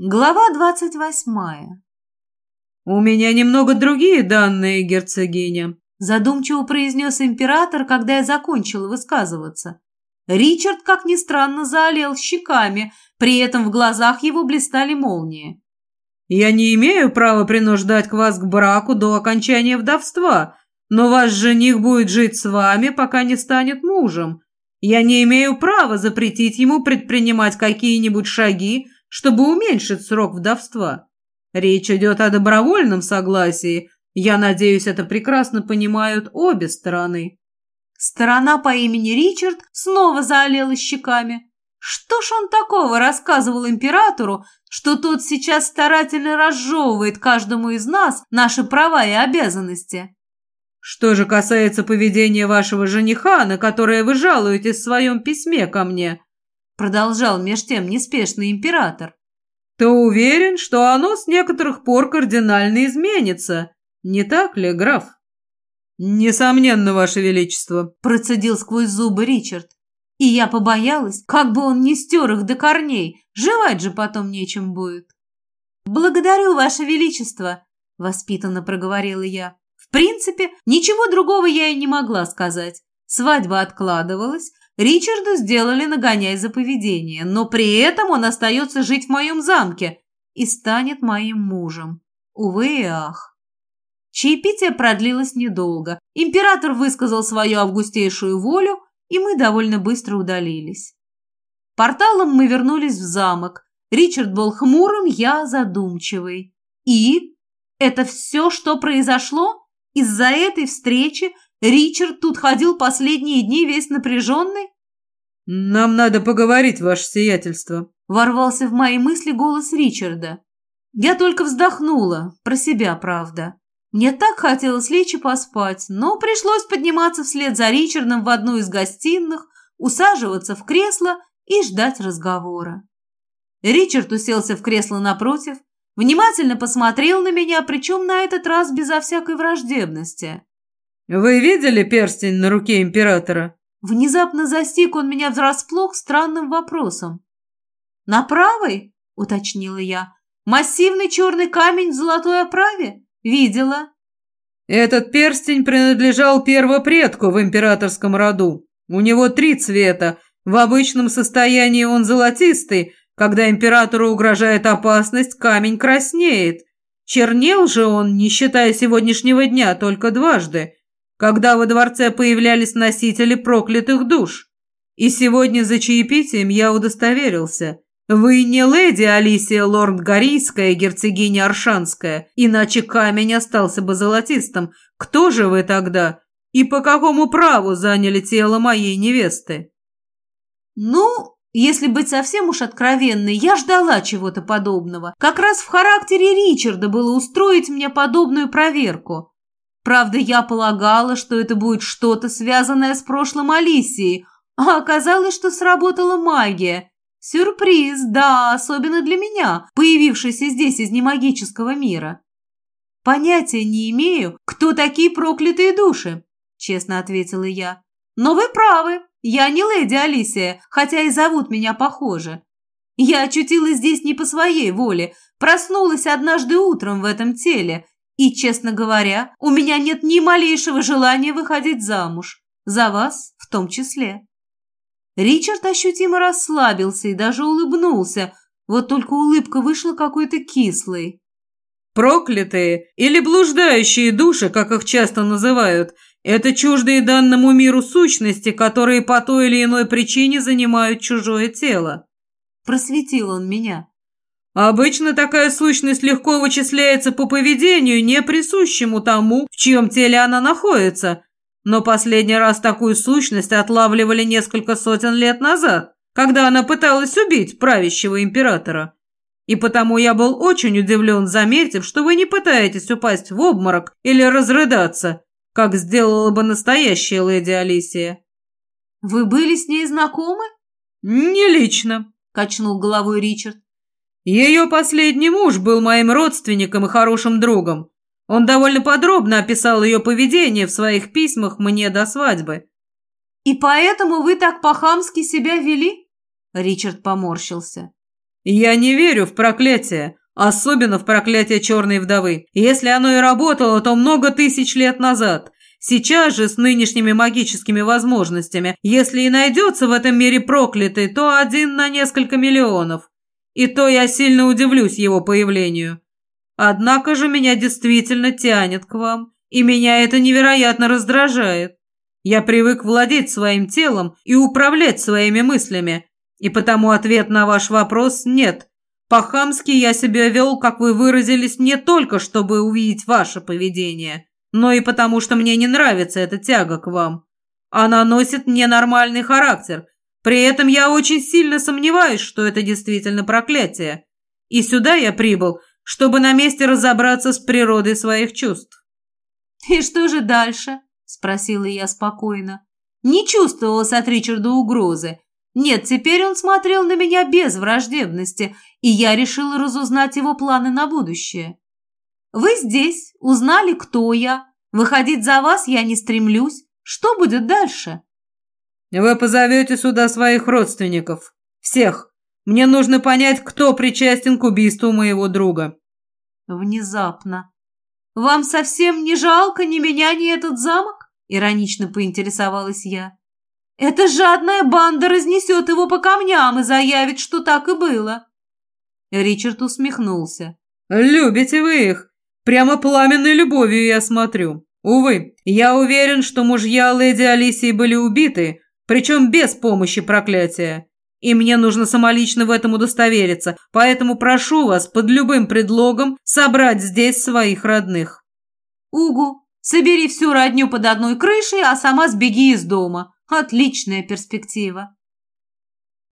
Глава двадцать восьмая. «У меня немного другие данные, герцогиня», задумчиво произнес император, когда я закончила высказываться. Ричард, как ни странно, заолел щеками, при этом в глазах его блистали молнии. «Я не имею права принуждать к вас к браку до окончания вдовства, но ваш жених будет жить с вами, пока не станет мужем. Я не имею права запретить ему предпринимать какие-нибудь шаги, чтобы уменьшить срок вдовства. Речь идет о добровольном согласии. Я надеюсь, это прекрасно понимают обе стороны. Сторона по имени Ричард снова заолела щеками. Что ж он такого рассказывал императору, что тот сейчас старательно разжевывает каждому из нас наши права и обязанности? Что же касается поведения вашего жениха, на которое вы жалуетесь в своем письме ко мне, продолжал меж тем неспешный император, то уверен, что оно с некоторых пор кардинально изменится. Не так ли, граф? Несомненно, ваше величество, процедил сквозь зубы Ричард. И я побоялась, как бы он не стер их до корней, жевать же потом нечем будет. «Благодарю, Ваше Величество», — воспитанно проговорила я. В принципе, ничего другого я и не могла сказать. Свадьба откладывалась, Ричарду сделали нагоняй за поведение, но при этом он остается жить в моем замке и станет моим мужем. Увы и ах. Чаепитие продлилось недолго. Император высказал свою августейшую волю, и мы довольно быстро удалились. Порталом мы вернулись в замок. Ричард был хмурым, я задумчивый. И? Это все, что произошло? Из-за этой встречи Ричард тут ходил последние дни весь напряженный? «Нам надо поговорить, ваше сиятельство», — ворвался в мои мысли голос Ричарда. Я только вздохнула, про себя, правда. Мне так хотелось лечь и поспать, но пришлось подниматься вслед за Ричардом в одну из гостиных, усаживаться в кресло и ждать разговора. Ричард уселся в кресло напротив, внимательно посмотрел на меня, причем на этот раз безо всякой враждебности. «Вы видели перстень на руке императора?» Внезапно застиг он меня врасплох странным вопросом. «На правой?» — уточнила я. «Массивный черный камень в золотой оправе? Видела». «Этот перстень принадлежал первопредку в императорском роду. У него три цвета. В обычном состоянии он золотистый. Когда императору угрожает опасность, камень краснеет. Чернел же он, не считая сегодняшнего дня, только дважды когда во дворце появлялись носители проклятых душ. И сегодня за чаепитием я удостоверился. Вы не леди Алисия Лорд-Горийская, герцогиня Аршанская, иначе камень остался бы золотистым. Кто же вы тогда? И по какому праву заняли тело моей невесты? Ну, если быть совсем уж откровенной, я ждала чего-то подобного. Как раз в характере Ричарда было устроить мне подобную проверку. Правда, я полагала, что это будет что-то связанное с прошлым Алисией, а оказалось, что сработала магия. Сюрприз, да, особенно для меня, появившийся здесь из немагического мира. Понятия не имею, кто такие проклятые души, честно ответила я. Но вы правы, я не леди Алисия, хотя и зовут меня похоже. Я очутилась здесь не по своей воле, проснулась однажды утром в этом теле и, честно говоря, у меня нет ни малейшего желания выходить замуж. За вас в том числе. Ричард ощутимо расслабился и даже улыбнулся, вот только улыбка вышла какой-то кислой. «Проклятые или блуждающие души, как их часто называют, это чуждые данному миру сущности, которые по той или иной причине занимают чужое тело». Просветил он меня. Обычно такая сущность легко вычисляется по поведению, не присущему тому, в чьем теле она находится. Но последний раз такую сущность отлавливали несколько сотен лет назад, когда она пыталась убить правящего императора. И потому я был очень удивлен, заметив, что вы не пытаетесь упасть в обморок или разрыдаться, как сделала бы настоящая леди Алисия. «Вы были с ней знакомы?» «Не лично», — качнул головой Ричард. Ее последний муж был моим родственником и хорошим другом. Он довольно подробно описал ее поведение в своих письмах мне до свадьбы. «И поэтому вы так по-хамски себя вели?» Ричард поморщился. Я не верю в проклятие, особенно в проклятие черной вдовы. Если оно и работало, то много тысяч лет назад. Сейчас же, с нынешними магическими возможностями, если и найдется в этом мире проклятый, то один на несколько миллионов. И то я сильно удивлюсь его появлению. Однако же меня действительно тянет к вам, и меня это невероятно раздражает. Я привык владеть своим телом и управлять своими мыслями, и потому ответ на ваш вопрос – нет. По-хамски я себя вел, как вы выразились, не только чтобы увидеть ваше поведение, но и потому, что мне не нравится эта тяга к вам. Она носит ненормальный характер. При этом я очень сильно сомневаюсь, что это действительно проклятие. И сюда я прибыл, чтобы на месте разобраться с природой своих чувств. «И что же дальше?» – спросила я спокойно. Не чувствовалось от Ричарда угрозы. Нет, теперь он смотрел на меня без враждебности, и я решила разузнать его планы на будущее. Вы здесь, узнали, кто я. Выходить за вас я не стремлюсь. Что будет дальше? Вы позовете сюда своих родственников. Всех. Мне нужно понять, кто причастен к убийству моего друга. Внезапно. Вам совсем не жалко ни меня, ни этот замок? Иронично поинтересовалась я. Эта жадная банда разнесет его по камням и заявит, что так и было. Ричард усмехнулся. «Любите вы их? Прямо пламенной любовью я смотрю. Увы, я уверен, что мужья леди Алисии были убиты, причем без помощи проклятия. И мне нужно самолично в этом удостовериться, поэтому прошу вас под любым предлогом собрать здесь своих родных». «Угу, собери всю родню под одной крышей, а сама сбеги из дома. Отличная перспектива».